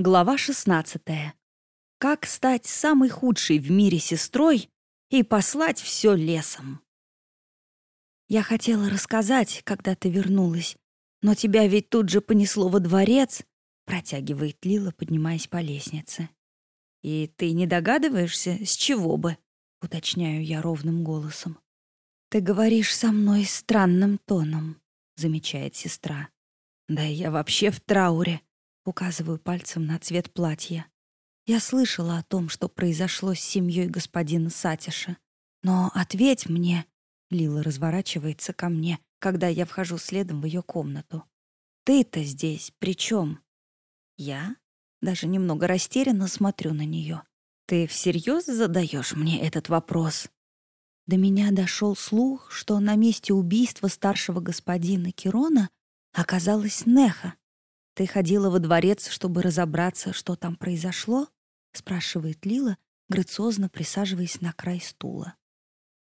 Глава 16. Как стать самой худшей в мире сестрой и послать все лесом? Я хотела рассказать, когда ты вернулась, но тебя ведь тут же понесло во дворец, протягивает Лила, поднимаясь по лестнице. И ты не догадываешься, с чего бы? уточняю я ровным голосом. Ты говоришь со мной странным тоном, замечает сестра. Да я вообще в трауре. Указываю пальцем на цвет платья. Я слышала о том, что произошло с семьей господина Сатиша. Но ответь мне. Лила разворачивается ко мне, когда я вхожу следом в ее комнату. Ты-то здесь при чем? Я? Даже немного растерянно смотрю на нее. Ты всерьез задаешь мне этот вопрос? До меня дошел слух, что на месте убийства старшего господина Кирона оказалась Неха. «Ты ходила во дворец, чтобы разобраться, что там произошло?» — спрашивает Лила, грациозно присаживаясь на край стула.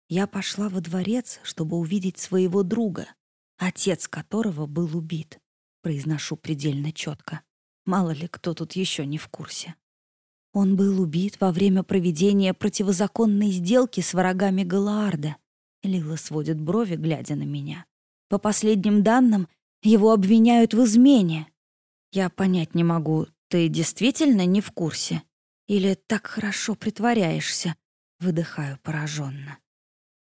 «Я пошла во дворец, чтобы увидеть своего друга, отец которого был убит», — произношу предельно четко. Мало ли, кто тут еще не в курсе. Он был убит во время проведения противозаконной сделки с врагами Галаарда. Лила сводит брови, глядя на меня. По последним данным, его обвиняют в измене. Я понять не могу, ты действительно не в курсе? Или так хорошо притворяешься? Выдыхаю пораженно.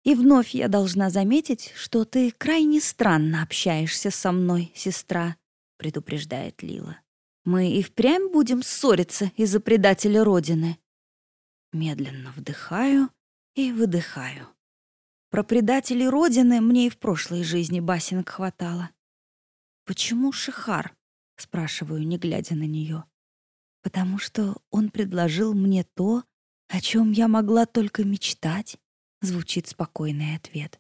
И вновь я должна заметить, что ты крайне странно общаешься со мной, сестра, предупреждает Лила. Мы и впрямь будем ссориться из-за предателя Родины. Медленно вдыхаю и выдыхаю. Про предателей Родины мне и в прошлой жизни басенок хватало. Почему Шихар? Спрашиваю, не глядя на нее. Потому что он предложил мне то, о чем я могла только мечтать, звучит спокойный ответ.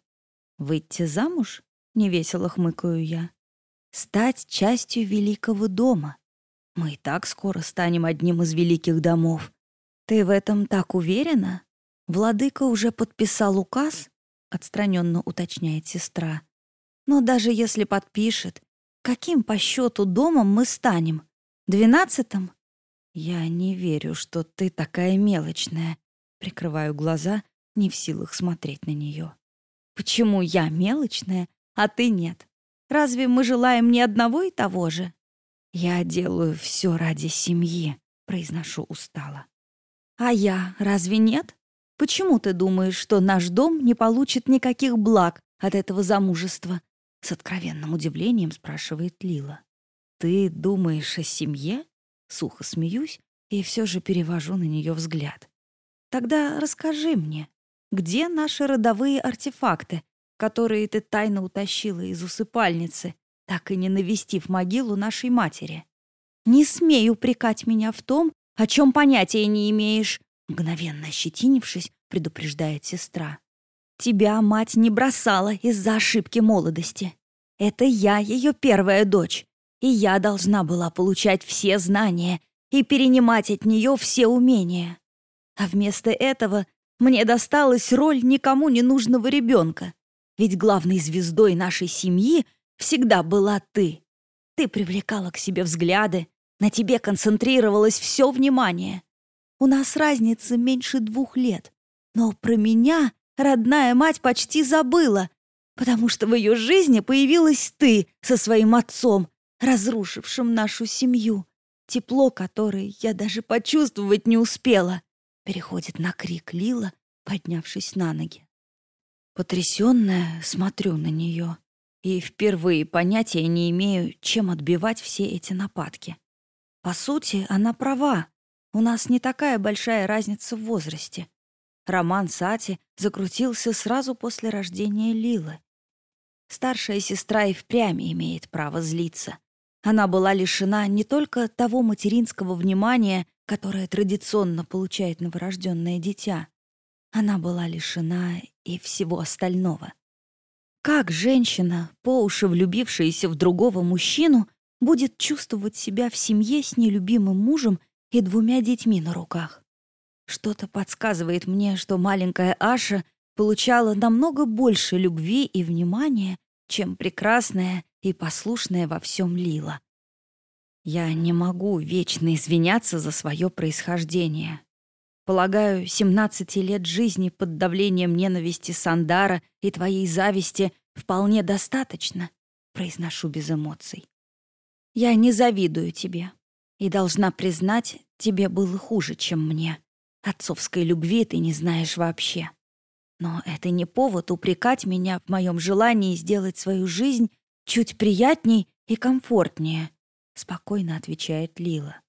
Выйти замуж? невесело хмыкаю я. Стать частью великого дома. Мы и так скоро станем одним из великих домов. Ты в этом так уверена? Владыка уже подписал указ, отстраненно уточняет сестра. Но даже если подпишет, Каким по счету домом мы станем? Двенадцатым? Я не верю, что ты такая мелочная. Прикрываю глаза, не в силах смотреть на нее. Почему я мелочная, а ты нет? Разве мы желаем не одного и того же? Я делаю все ради семьи, произношу устало. А я разве нет? Почему ты думаешь, что наш дом не получит никаких благ от этого замужества? С откровенным удивлением спрашивает Лила. «Ты думаешь о семье?» Сухо смеюсь и все же перевожу на нее взгляд. «Тогда расскажи мне, где наши родовые артефакты, которые ты тайно утащила из усыпальницы, так и не навестив могилу нашей матери? Не смей упрекать меня в том, о чем понятия не имеешь», мгновенно ощетинившись, предупреждает сестра. Тебя мать не бросала из-за ошибки молодости. Это я ее первая дочь, и я должна была получать все знания и перенимать от нее все умения. А вместо этого мне досталась роль никому не нужного ребенка, ведь главной звездой нашей семьи всегда была ты. Ты привлекала к себе взгляды, на тебе концентрировалось все внимание. У нас разница меньше двух лет, но про меня родная мать почти забыла, потому что в ее жизни появилась ты со своим отцом, разрушившим нашу семью, тепло которой я даже почувствовать не успела. Переходит на крик Лила, поднявшись на ноги. Потрясённая смотрю на нее и впервые понятия не имею, чем отбивать все эти нападки. По сути, она права. У нас не такая большая разница в возрасте. Роман Сати закрутился сразу после рождения Лилы. Старшая сестра и впрямь имеет право злиться. Она была лишена не только того материнского внимания, которое традиционно получает новорожденное дитя. Она была лишена и всего остального. Как женщина, по уши влюбившаяся в другого мужчину, будет чувствовать себя в семье с нелюбимым мужем и двумя детьми на руках? Что-то подсказывает мне, что маленькая Аша получала намного больше любви и внимания, чем прекрасная и послушная во всем Лила. Я не могу вечно извиняться за свое происхождение. Полагаю, 17 лет жизни под давлением ненависти Сандара и твоей зависти вполне достаточно, произношу без эмоций. Я не завидую тебе и должна признать, тебе было хуже, чем мне. Отцовской любви ты не знаешь вообще. Но это не повод упрекать меня в моем желании сделать свою жизнь чуть приятней и комфортнее, спокойно отвечает Лила.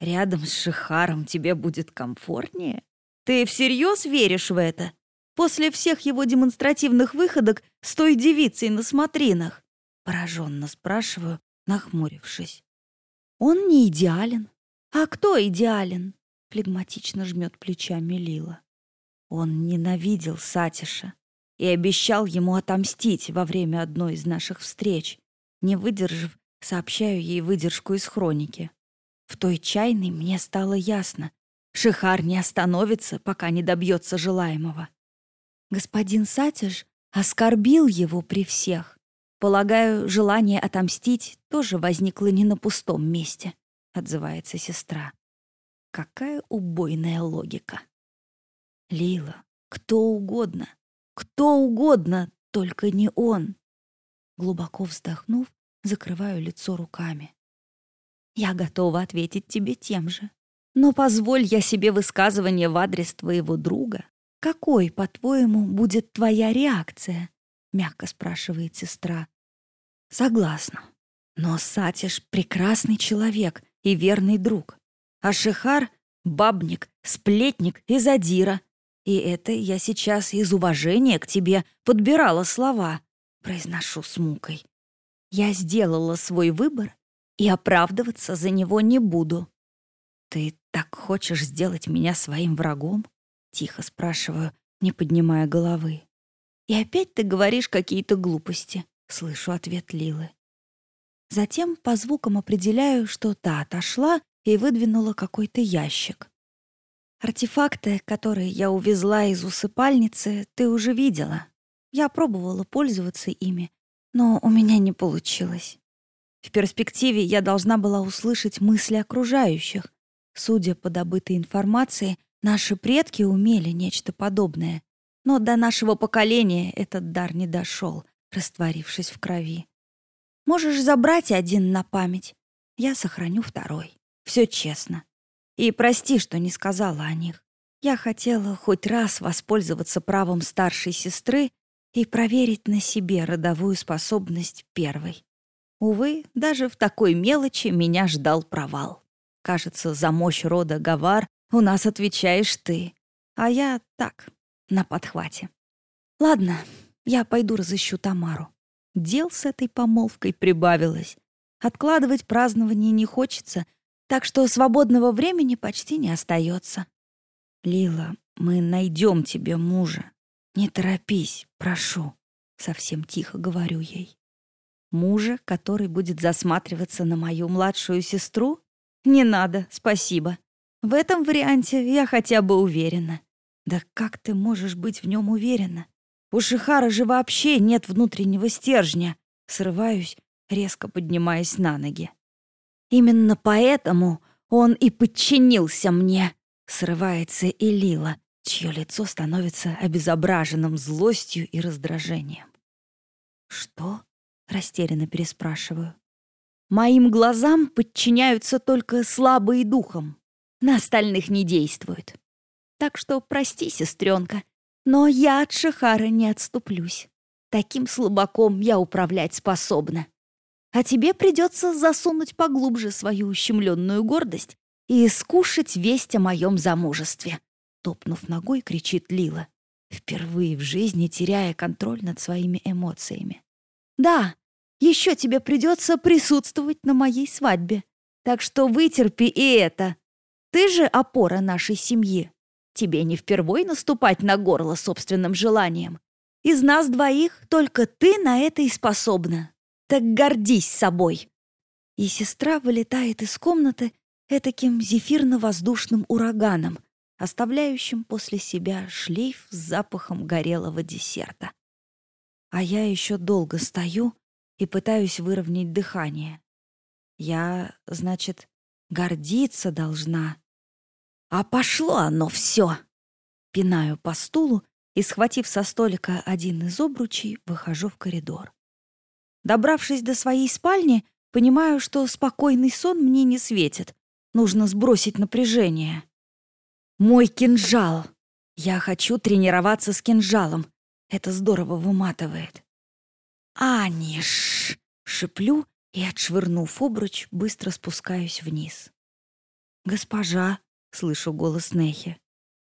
Рядом с Шихаром тебе будет комфортнее? Ты всерьез веришь в это? После всех его демонстративных выходок с той девицей на смотринах? Пораженно спрашиваю, нахмурившись. Он не идеален. А кто идеален? Флегматично жмет плечами Лила. Он ненавидел Сатиша и обещал ему отомстить во время одной из наших встреч. Не выдержав, сообщаю ей выдержку из хроники. В той чайной мне стало ясно. Шихар не остановится, пока не добьется желаемого. Господин Сатиш оскорбил его при всех. Полагаю, желание отомстить тоже возникло не на пустом месте, отзывается сестра. Какая убойная логика. Лила, кто угодно, кто угодно, только не он. Глубоко вздохнув, закрываю лицо руками. Я готова ответить тебе тем же. Но позволь я себе высказывание в адрес твоего друга. Какой, по-твоему, будет твоя реакция? Мягко спрашивает сестра. Согласна. Но Сатиш — прекрасный человек и верный друг. А Шихар — бабник, сплетник и задира. И это я сейчас из уважения к тебе подбирала слова. Произношу с мукой. Я сделала свой выбор и оправдываться за него не буду. «Ты так хочешь сделать меня своим врагом?» — тихо спрашиваю, не поднимая головы. «И опять ты говоришь какие-то глупости», — слышу ответ Лилы. Затем по звукам определяю, что та отошла и выдвинула какой-то ящик. Артефакты, которые я увезла из усыпальницы, ты уже видела. Я пробовала пользоваться ими, но у меня не получилось. В перспективе я должна была услышать мысли окружающих. Судя по добытой информации, наши предки умели нечто подобное. Но до нашего поколения этот дар не дошел, растворившись в крови. Можешь забрать один на память. Я сохраню второй. Все честно. И прости, что не сказала о них. Я хотела хоть раз воспользоваться правом старшей сестры и проверить на себе родовую способность первой. Увы, даже в такой мелочи меня ждал провал. Кажется, за мощь рода Гавар у нас отвечаешь ты, а я так, на подхвате. Ладно, я пойду разыщу Тамару. Дел с этой помолвкой прибавилось. Откладывать празднование не хочется, так что свободного времени почти не остается. Лила, мы найдем тебе мужа. Не торопись, прошу. Совсем тихо говорю ей. Мужа, который будет засматриваться на мою младшую сестру? Не надо, спасибо. В этом варианте я хотя бы уверена. Да как ты можешь быть в нем уверена? У Шихара же вообще нет внутреннего стержня. Срываюсь, резко поднимаясь на ноги. Именно поэтому он и подчинился мне. Срывается и Лила, чье лицо становится обезображенным злостью и раздражением. Что? Растерянно переспрашиваю. Моим глазам подчиняются только слабые духом. На остальных не действуют. Так что прости, сестренка, но я от Шихара не отступлюсь. Таким слабаком я управлять способна. А тебе придется засунуть поглубже свою ущемленную гордость и скушать весть о моем замужестве. Топнув ногой, кричит Лила, впервые в жизни теряя контроль над своими эмоциями. Да, еще тебе придется присутствовать на моей свадьбе. Так что вытерпи и это. Ты же опора нашей семьи. Тебе не впервой наступать на горло собственным желанием. Из нас двоих только ты на это и способна. Так гордись собой. И сестра вылетает из комнаты этаким зефирно-воздушным ураганом, оставляющим после себя шлейф с запахом горелого десерта. А я еще долго стою и пытаюсь выровнять дыхание. Я, значит, гордиться должна. А пошло оно все. Пинаю по стулу и, схватив со столика один из обручей, выхожу в коридор. Добравшись до своей спальни, понимаю, что спокойный сон мне не светит. Нужно сбросить напряжение. Мой кинжал. Я хочу тренироваться с кинжалом. Это здорово выматывает. «Аниш!» — шиплю и, отшвырнув обруч, быстро спускаюсь вниз. «Госпожа!» — слышу голос Нехи.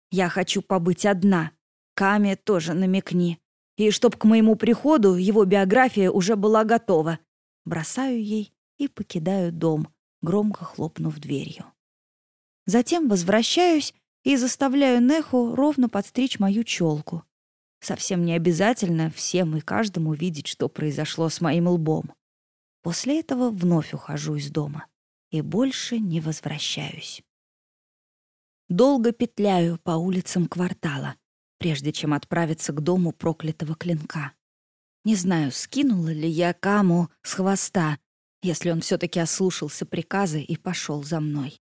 «Я хочу побыть одна. Каме тоже намекни. И чтоб к моему приходу его биография уже была готова. Бросаю ей и покидаю дом, громко хлопнув дверью. Затем возвращаюсь и заставляю Неху ровно подстричь мою челку. Совсем не обязательно всем и каждому видеть, что произошло с моим лбом. После этого вновь ухожу из дома и больше не возвращаюсь. Долго петляю по улицам квартала, прежде чем отправиться к дому проклятого клинка. Не знаю, скинула ли я Каму с хвоста, если он все-таки ослушался приказа и пошел за мной.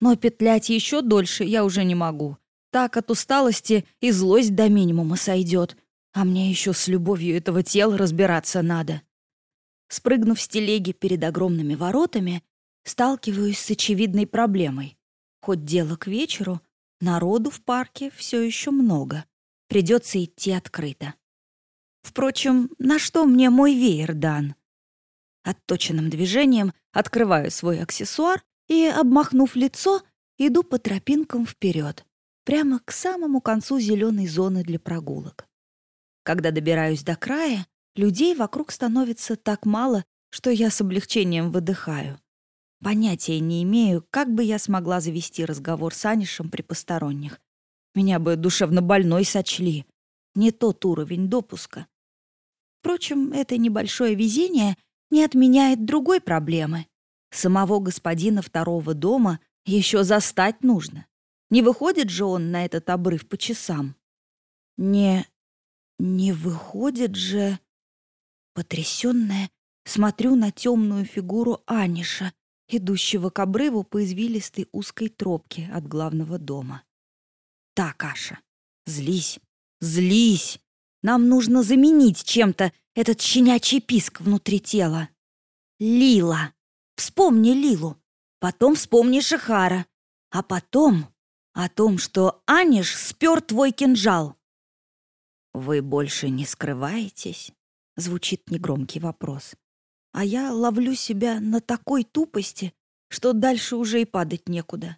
Но петлять еще дольше я уже не могу. Так от усталости и злость до минимума сойдет, а мне еще с любовью этого тела разбираться надо. Спрыгнув с телеги перед огромными воротами, сталкиваюсь с очевидной проблемой. Хоть дело к вечеру, Народу в парке все еще много. Придется идти открыто. Впрочем, на что мне мой веер дан? Отточенным движением открываю свой аксессуар и, обмахнув лицо, иду по тропинкам вперед, прямо к самому концу зеленой зоны для прогулок. Когда добираюсь до края, людей вокруг становится так мало, что я с облегчением выдыхаю. Понятия не имею, как бы я смогла завести разговор с Анишем при посторонних. Меня бы душевно больной сочли. Не тот уровень допуска. Впрочем, это небольшое везение не отменяет другой проблемы. Самого господина второго дома еще застать нужно. Не выходит же он на этот обрыв по часам. Не... не выходит же... Потрясённая, смотрю на темную фигуру Аниша, идущего к обрыву по извилистой узкой тропке от главного дома. «Так, Аша, злись, злись! Нам нужно заменить чем-то этот щенячий писк внутри тела. Лила! Вспомни Лилу, потом вспомни Шихара, а потом о том, что Аниш спер твой кинжал». «Вы больше не скрываетесь?» — звучит негромкий вопрос. А я ловлю себя на такой тупости, что дальше уже и падать некуда.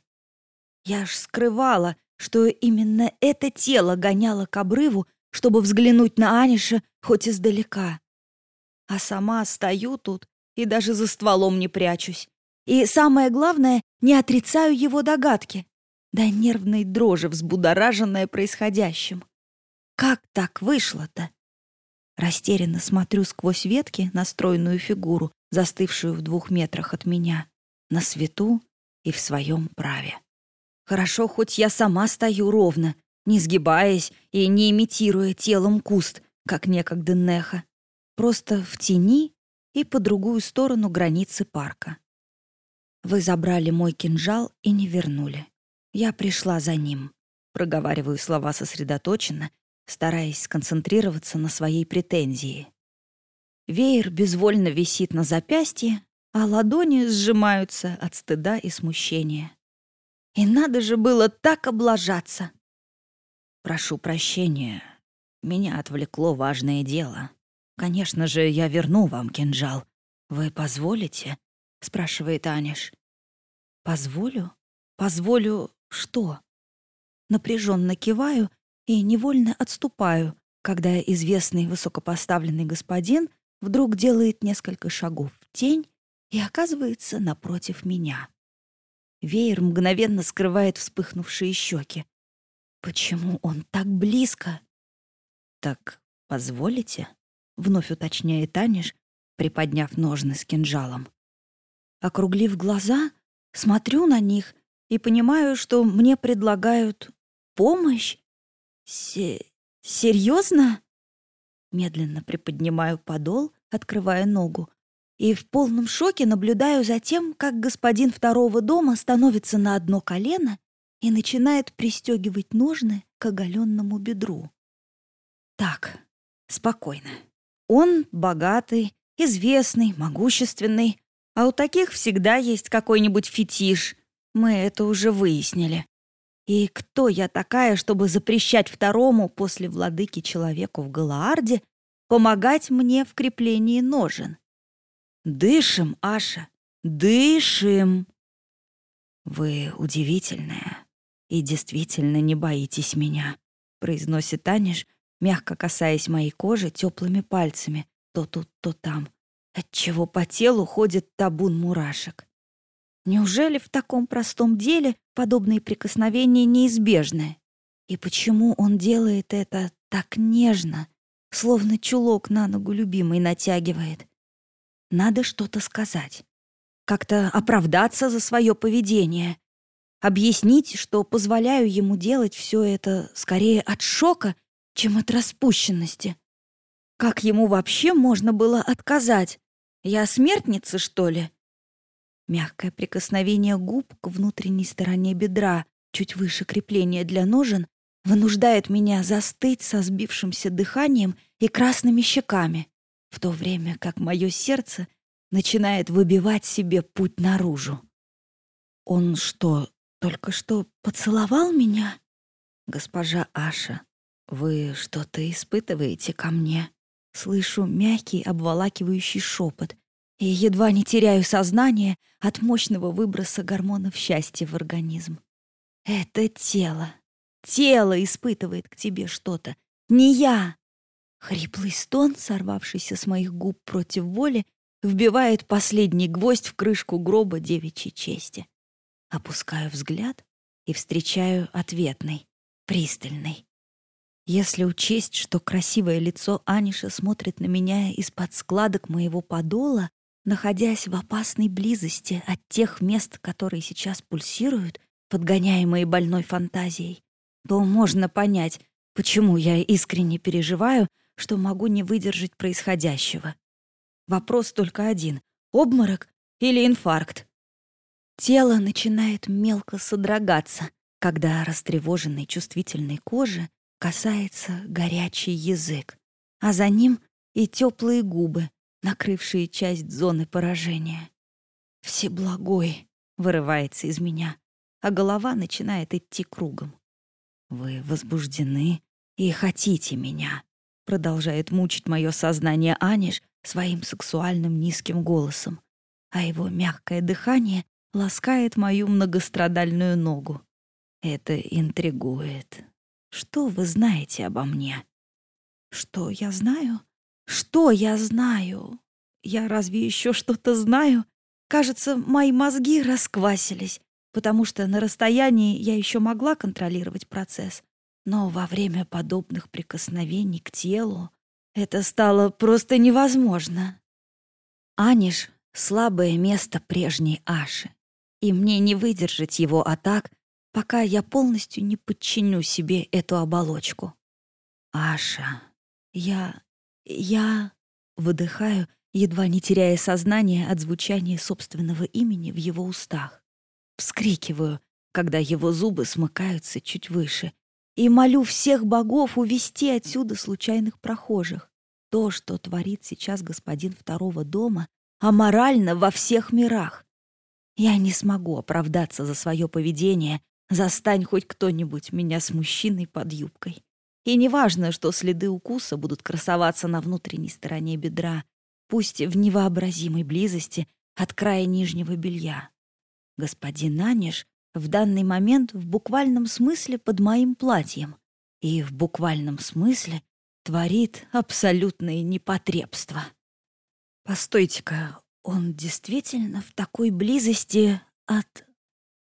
Я ж скрывала, что именно это тело гоняло к обрыву, чтобы взглянуть на Аниша хоть издалека. А сама стою тут и даже за стволом не прячусь. И самое главное, не отрицаю его догадки. Да нервной дрожи, взбудораженная происходящим. Как так вышло-то? Растерянно смотрю сквозь ветки на стройную фигуру, застывшую в двух метрах от меня, на свету и в своем праве. Хорошо, хоть я сама стою ровно, не сгибаясь и не имитируя телом куст, как некогда Неха, просто в тени и по другую сторону границы парка. Вы забрали мой кинжал и не вернули. Я пришла за ним. Проговариваю слова сосредоточенно стараясь сконцентрироваться на своей претензии. Веер безвольно висит на запястье, а ладони сжимаются от стыда и смущения. И надо же было так облажаться. Прошу прощения, меня отвлекло важное дело. Конечно же, я верну вам кинжал. Вы позволите? спрашивает Аниш. Позволю? Позволю что? Напряженно киваю и невольно отступаю, когда известный высокопоставленный господин вдруг делает несколько шагов в тень и оказывается напротив меня. Веер мгновенно скрывает вспыхнувшие щеки. Почему он так близко? Так позволите? Вновь уточняет Аниш, приподняв ножны с кинжалом. Округлив глаза, смотрю на них и понимаю, что мне предлагают помощь серьезно? Медленно приподнимаю подол, открывая ногу, и в полном шоке наблюдаю за тем, как господин второго дома становится на одно колено и начинает пристегивать ножны к оголенному бедру. Так, спокойно. Он богатый, известный, могущественный, а у таких всегда есть какой-нибудь фетиш. Мы это уже выяснили. И кто я такая, чтобы запрещать второму после владыки человеку в Галаарде помогать мне в креплении ножен? Дышим, Аша, дышим. Вы удивительная и действительно не боитесь меня, произносит Аниш, мягко касаясь моей кожи теплыми пальцами, то тут, то там, отчего по телу ходит табун мурашек. Неужели в таком простом деле подобные прикосновения неизбежны? И почему он делает это так нежно, словно чулок на ногу любимой натягивает? Надо что-то сказать. Как-то оправдаться за свое поведение. Объяснить, что позволяю ему делать все это скорее от шока, чем от распущенности. Как ему вообще можно было отказать? Я смертница, что ли? Мягкое прикосновение губ к внутренней стороне бедра, чуть выше крепления для ножен, вынуждает меня застыть со сбившимся дыханием и красными щеками в то время как мое сердце начинает выбивать себе путь наружу. «Он что, только что поцеловал меня?» «Госпожа Аша, вы что-то испытываете ко мне?» Слышу мягкий, обволакивающий шепот и едва не теряю сознание от мощного выброса гормонов счастья в организм. Это тело. Тело испытывает к тебе что-то. Не я. Хриплый стон, сорвавшийся с моих губ против воли, вбивает последний гвоздь в крышку гроба девичьей чести. Опускаю взгляд и встречаю ответный, пристальный. Если учесть, что красивое лицо Аниша смотрит на меня из-под складок моего подола, находясь в опасной близости от тех мест, которые сейчас пульсируют, подгоняемые больной фантазией, то можно понять, почему я искренне переживаю что могу не выдержать происходящего. Вопрос только один — обморок или инфаркт? Тело начинает мелко содрогаться, когда растревоженной чувствительной кожи касается горячий язык, а за ним и теплые губы, накрывшие часть зоны поражения. «Всеблагой!» — вырывается из меня, а голова начинает идти кругом. «Вы возбуждены и хотите меня», Продолжает мучить мое сознание Аниш своим сексуальным низким голосом, а его мягкое дыхание ласкает мою многострадальную ногу. Это интригует. Что вы знаете обо мне? Что я знаю? Что я знаю? Я разве еще что-то знаю? Кажется, мои мозги расквасились, потому что на расстоянии я еще могла контролировать процесс, но во время подобных прикосновений к телу это стало просто невозможно. Аниш — слабое место прежней Аши, и мне не выдержать его атак, пока я полностью не подчиню себе эту оболочку. Аша, я... я... Выдыхаю, едва не теряя сознание от звучания собственного имени в его устах. Вскрикиваю, когда его зубы смыкаются чуть выше, и молю всех богов увести отсюда случайных прохожих. То, что творит сейчас господин второго дома, аморально во всех мирах. Я не смогу оправдаться за свое поведение, застань хоть кто-нибудь меня с мужчиной под юбкой. И неважно, что следы укуса будут красоваться на внутренней стороне бедра, пусть в невообразимой близости от края нижнего белья. Господин Аниш в данный момент в буквальном смысле под моим платьем и в буквальном смысле творит абсолютное непотребство. Постойте-ка, он действительно в такой близости от...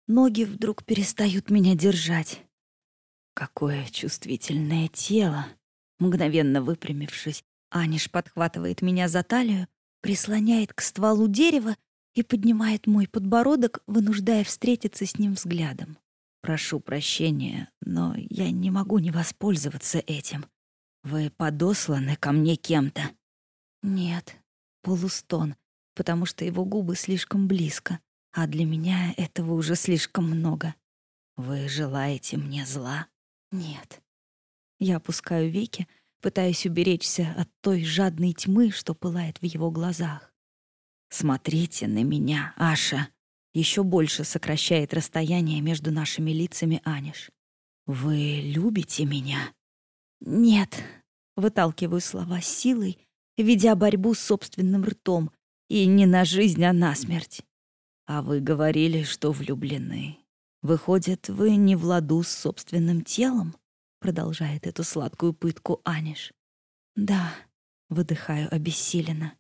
Ноги вдруг перестают меня держать. Какое чувствительное тело! Мгновенно выпрямившись, Аниш подхватывает меня за талию, прислоняет к стволу дерева и поднимает мой подбородок, вынуждая встретиться с ним взглядом. «Прошу прощения, но я не могу не воспользоваться этим. Вы подосланы ко мне кем-то?» «Нет». Полустон. потому что его губы слишком близко, а для меня этого уже слишком много. «Вы желаете мне зла?» «Нет». Я опускаю веки, пытаясь уберечься от той жадной тьмы, что пылает в его глазах. «Смотрите на меня, Аша!» Еще больше сокращает расстояние между нашими лицами Аниш. «Вы любите меня?» «Нет», — выталкиваю слова силой, ведя борьбу с собственным ртом, и не на жизнь, а на смерть. А вы говорили, что влюблены. Выходит, вы не в ладу с собственным телом? Продолжает эту сладкую пытку Аниш. Да, выдыхаю обессиленно.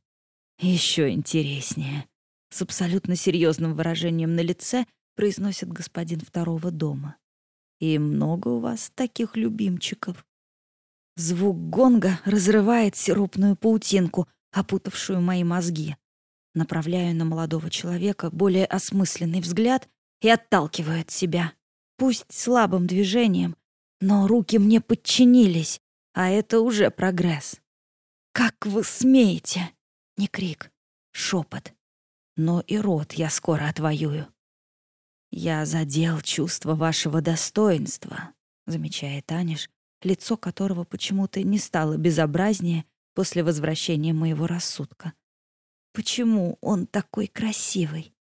Еще интереснее. С абсолютно серьезным выражением на лице произносит господин второго дома. И много у вас таких любимчиков. Звук гонга разрывает сиропную паутинку, опутавшую мои мозги. Направляю на молодого человека более осмысленный взгляд и отталкиваю от себя. Пусть слабым движением, но руки мне подчинились, а это уже прогресс. «Как вы смеете?» Не крик, шепот. Но и рот я скоро отвоюю. «Я задел чувство вашего достоинства», — замечает Аниш, лицо которого почему-то не стало безобразнее после возвращения моего рассудка. Почему он такой красивый?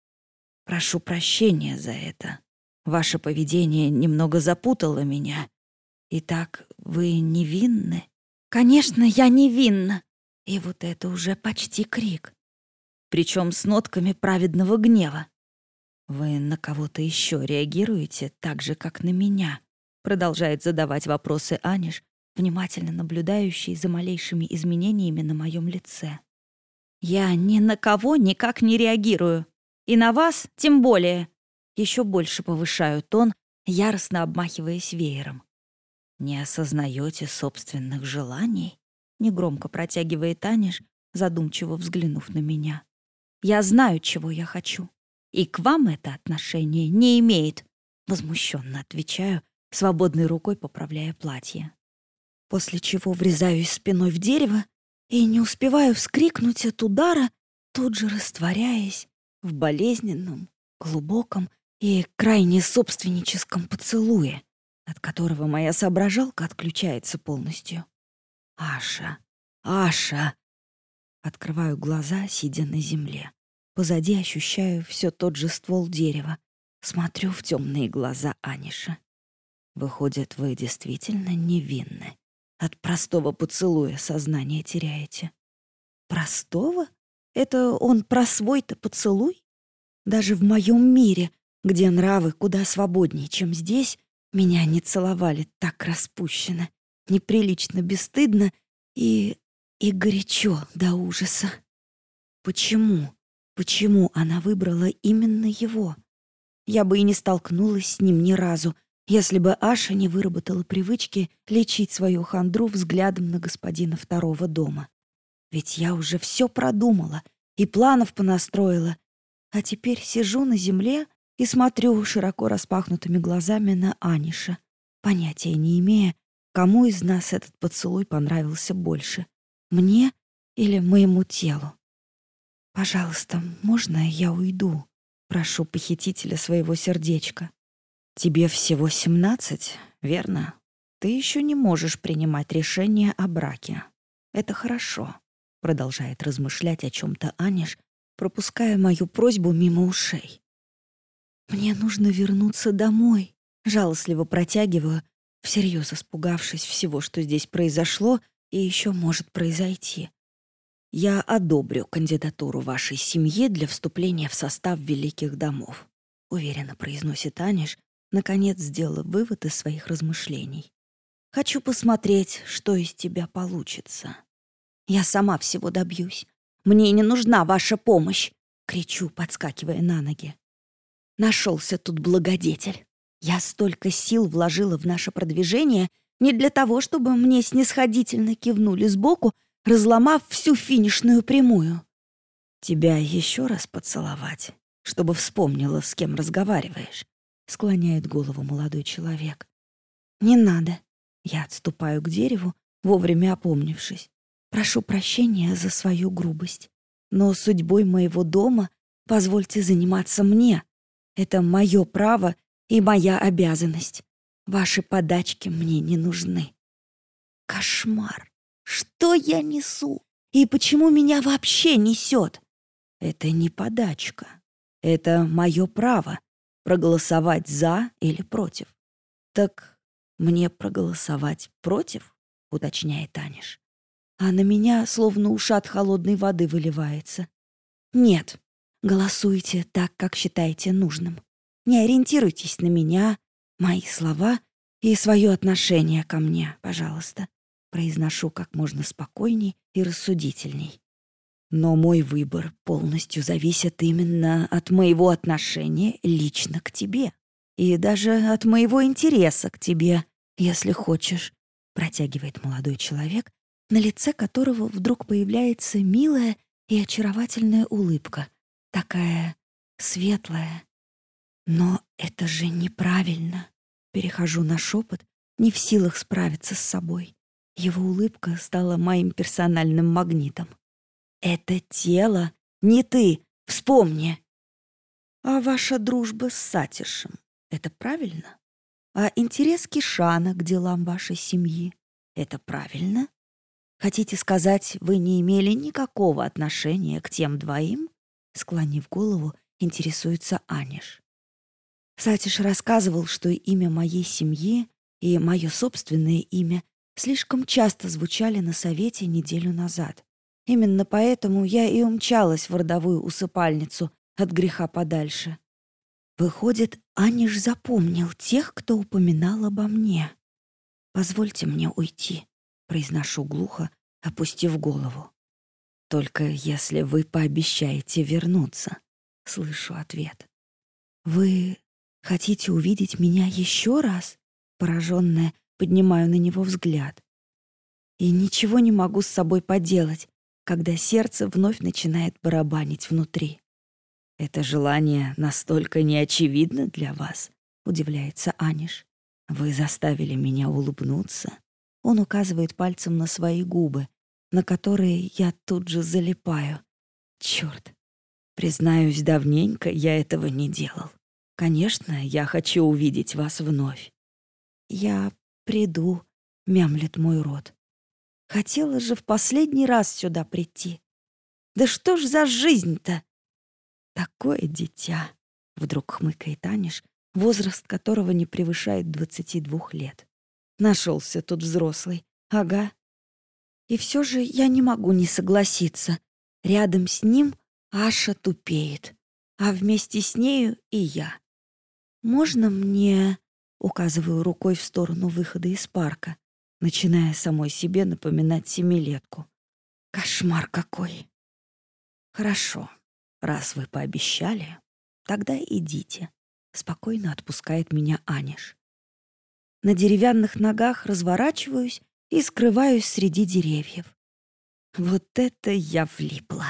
Прошу прощения за это. Ваше поведение немного запутало меня. Итак, вы невинны? Конечно, я невинна. И вот это уже почти крик. Причем с нотками праведного гнева. Вы на кого-то еще реагируете так же, как на меня? Продолжает задавать вопросы Аниш, внимательно наблюдающий за малейшими изменениями на моем лице. Я ни на кого никак не реагирую. И на вас тем более. Еще больше повышаю тон, яростно обмахиваясь веером. Не осознаете собственных желаний? Негромко протягивает Аниш, задумчиво взглянув на меня. Я знаю, чего я хочу. И к вам это отношение не имеет. Возмущенно отвечаю, свободной рукой поправляя платье. После чего врезаюсь спиной в дерево и не успеваю вскрикнуть от удара, тут же растворяясь в болезненном, глубоком и крайне собственническом поцелуе, от которого моя соображалка отключается полностью. «Аша! Аша!» Открываю глаза, сидя на земле. Позади ощущаю все тот же ствол дерева. Смотрю в темные глаза Аниша. Выходит, вы действительно невинны. От простого поцелуя сознание теряете. Простого? Это он про свой-то поцелуй? Даже в моем мире, где нравы куда свободнее, чем здесь, меня не целовали так распущенно, неприлично бесстыдно и... и горячо до ужаса. Почему? Почему она выбрала именно его? Я бы и не столкнулась с ним ни разу, если бы Аша не выработала привычки лечить свою хандру взглядом на господина второго дома. Ведь я уже все продумала и планов понастроила, а теперь сижу на земле и смотрю широко распахнутыми глазами на Аниша, понятия не имея, кому из нас этот поцелуй понравился больше, мне или моему телу. «Пожалуйста, можно я уйду?» Прошу похитителя своего сердечка. Тебе всего семнадцать, верно? Ты еще не можешь принимать решение о браке. Это хорошо, продолжает размышлять о чем-то Аниш, пропуская мою просьбу мимо ушей. Мне нужно вернуться домой, жалостливо протягиваю, всерьез испугавшись всего, что здесь произошло и еще может произойти. Я одобрю кандидатуру вашей семьи для вступления в состав великих домов, уверенно произносит Аниш, наконец сделала вывод из своих размышлений. «Хочу посмотреть, что из тебя получится. Я сама всего добьюсь. Мне не нужна ваша помощь!» — кричу, подскакивая на ноги. Нашелся тут благодетель. Я столько сил вложила в наше продвижение не для того, чтобы мне снисходительно кивнули сбоку, разломав всю финишную прямую. Тебя еще раз поцеловать, чтобы вспомнила, с кем разговариваешь склоняет голову молодой человек. «Не надо». Я отступаю к дереву, вовремя опомнившись. «Прошу прощения за свою грубость. Но судьбой моего дома позвольте заниматься мне. Это мое право и моя обязанность. Ваши подачки мне не нужны. Кошмар! Что я несу? И почему меня вообще несет? Это не подачка. Это мое право проголосовать за или против. Так мне проголосовать против? Уточняет Аниш. А на меня словно ушат холодной воды выливается. Нет, голосуйте так, как считаете нужным. Не ориентируйтесь на меня, мои слова и свое отношение ко мне, пожалуйста. Произношу как можно спокойней и рассудительней. Но мой выбор полностью зависит именно от моего отношения лично к тебе. И даже от моего интереса к тебе, если хочешь, протягивает молодой человек, на лице которого вдруг появляется милая и очаровательная улыбка, такая светлая. Но это же неправильно. Перехожу на шепот, не в силах справиться с собой. Его улыбка стала моим персональным магнитом. «Это тело, не ты, вспомни!» «А ваша дружба с Сатишем — это правильно? А интерес Кишана к делам вашей семьи — это правильно? Хотите сказать, вы не имели никакого отношения к тем двоим?» Склонив голову, интересуется Аниш. Сатиш рассказывал, что имя моей семьи и мое собственное имя слишком часто звучали на совете неделю назад. Именно поэтому я и умчалась в родовую усыпальницу от греха подальше. Выходит, Аниш запомнил тех, кто упоминал обо мне. «Позвольте мне уйти», — произношу глухо, опустив голову. «Только если вы пообещаете вернуться», — слышу ответ. «Вы хотите увидеть меня еще раз?» Пораженная, поднимаю на него взгляд. И ничего не могу с собой поделать, когда сердце вновь начинает барабанить внутри. «Это желание настолько неочевидно для вас», — удивляется Аниш. «Вы заставили меня улыбнуться». Он указывает пальцем на свои губы, на которые я тут же залипаю. Черт! Признаюсь, давненько я этого не делал. Конечно, я хочу увидеть вас вновь. Я «Приду», — мямлет мой рот. Хотела же в последний раз сюда прийти. Да что ж за жизнь-то? Такое дитя, — вдруг хмыкает Аниш, возраст которого не превышает двадцати двух лет. Нашелся тут взрослый. Ага. И все же я не могу не согласиться. Рядом с ним Аша тупеет, а вместе с нею и я. Можно мне... Указываю рукой в сторону выхода из парка, начиная самой себе напоминать семилетку. Кошмар какой! Хорошо, раз вы пообещали, тогда идите. Спокойно отпускает меня Аниш. На деревянных ногах разворачиваюсь и скрываюсь среди деревьев. Вот это я влипла.